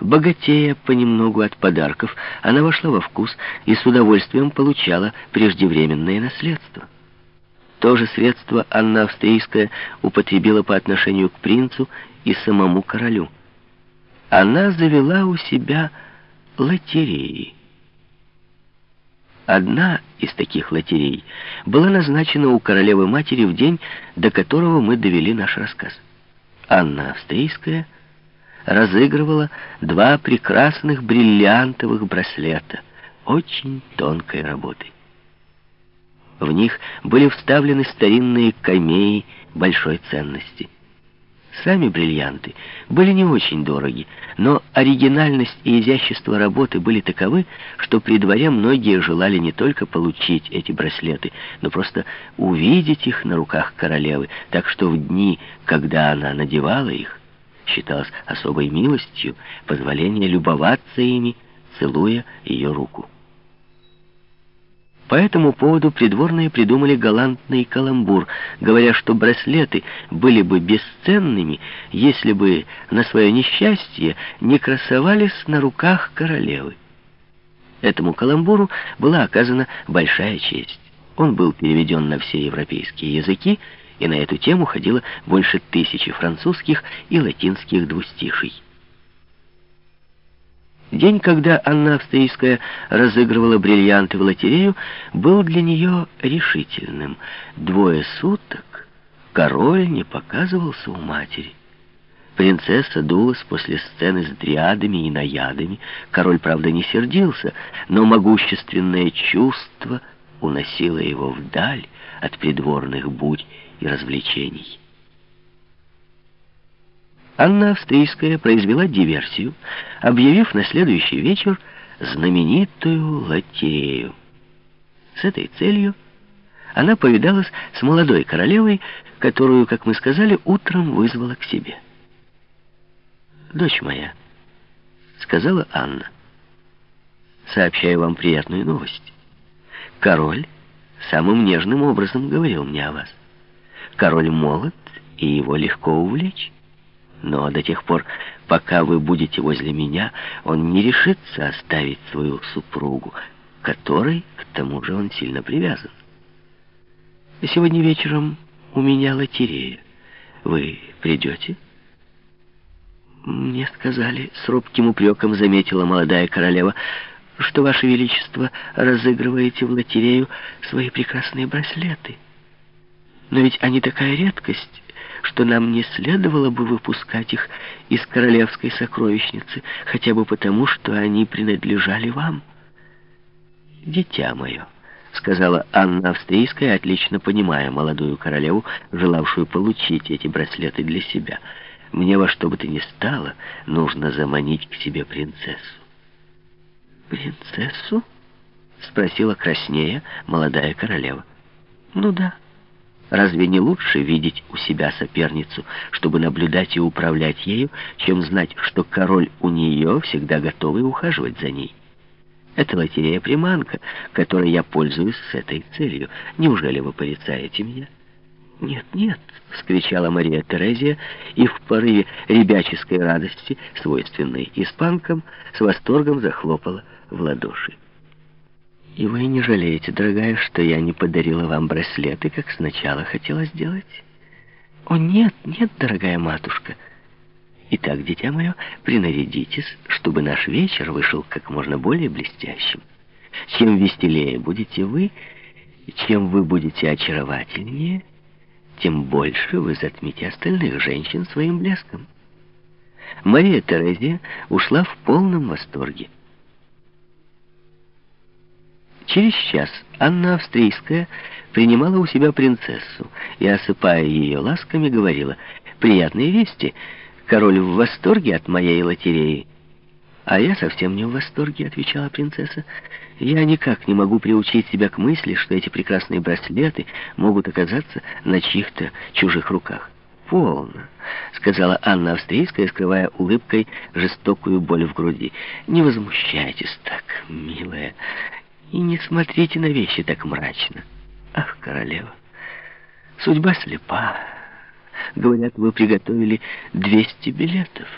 Богатея понемногу от подарков, она вошла во вкус и с удовольствием получала преждевременное наследство. То же средство Анна Австрийская употребила по отношению к принцу и самому королю. Она завела у себя лотереи. Одна из таких лотерей была назначена у королевы-матери в день, до которого мы довели наш рассказ. Анна Австрийская разыгрывала два прекрасных бриллиантовых браслета очень тонкой работы. В них были вставлены старинные камеи большой ценности. Сами бриллианты были не очень дороги, но оригинальность и изящество работы были таковы, что при дворе многие желали не только получить эти браслеты, но просто увидеть их на руках королевы, так что в дни, когда она надевала их, считалось особой милостью позволение любоваться ими, целуя ее руку. По этому поводу придворные придумали галантный каламбур, говоря, что браслеты были бы бесценными, если бы на свое несчастье не красовались на руках королевы. Этому каламбуру была оказана большая честь. Он был переведен на все европейские языки, и на эту тему ходило больше тысячи французских и латинских двустиший. День, когда Анна Австрийская разыгрывала бриллианты в лотерею, был для нее решительным. Двое суток король не показывался у матери. Принцесса дулась после сцены с дриадами и наядами. Король, правда, не сердился, но могущественное чувство уносило его вдаль от придворных бурь и развлечений. Анна Австрийская произвела диверсию, объявив на следующий вечер знаменитую лотерею. С этой целью она повидалась с молодой королевой, которую, как мы сказали, утром вызвала к себе. «Дочь моя», — сказала Анна, — «сообщаю вам приятную новость. Король самым нежным образом говорил мне о вас. Король молод, и его легко увлечь». Но до тех пор, пока вы будете возле меня, он не решится оставить свою супругу, которой, к тому же, он сильно привязан. Сегодня вечером у меня лотерея. Вы придете? Мне сказали, с робким упреком заметила молодая королева, что, Ваше Величество, разыгрываете в лотерею свои прекрасные браслеты. Но ведь они такая редкость что нам не следовало бы выпускать их из королевской сокровищницы, хотя бы потому, что они принадлежали вам. «Дитя мое», — сказала Анна Австрийская, отлично понимая молодую королеву, желавшую получить эти браслеты для себя, «мне во что бы то ни стало, нужно заманить к себе принцессу». «Принцессу?» — спросила краснея молодая королева. «Ну да». Разве не лучше видеть у себя соперницу, чтобы наблюдать и управлять ею, чем знать, что король у нее всегда готовый ухаживать за ней? Это лотерея-приманка, которой я пользуюсь с этой целью. Неужели вы порицаете меня? «Нет, нет!» — вскричала Мария Терезия и в порыве ребяческой радости, свойственной испанкам, с восторгом захлопала в ладоши. И вы не жалеете, дорогая, что я не подарила вам браслеты, как сначала хотела сделать? О, нет, нет, дорогая матушка. Итак, дитя мое, принарядитесь, чтобы наш вечер вышел как можно более блестящим. Чем веселее будете вы, чем вы будете очаровательнее, тем больше вы затмите остальных женщин своим блеском. Мария Терезия ушла в полном восторге. Через час Анна Австрийская принимала у себя принцессу и, осыпая ее ласками, говорила, «Приятные вести. Король в восторге от моей лотереи». «А я совсем не в восторге», — отвечала принцесса. «Я никак не могу приучить себя к мысли, что эти прекрасные браслеты могут оказаться на чьих-то чужих руках». «Полно», — сказала Анна Австрийская, скрывая улыбкой жестокую боль в груди. «Не возмущайтесь так, милая. И не смотрите на вещи так мрачно. Ах, королева, судьба слепа. Говорят, вы приготовили 200 билетов.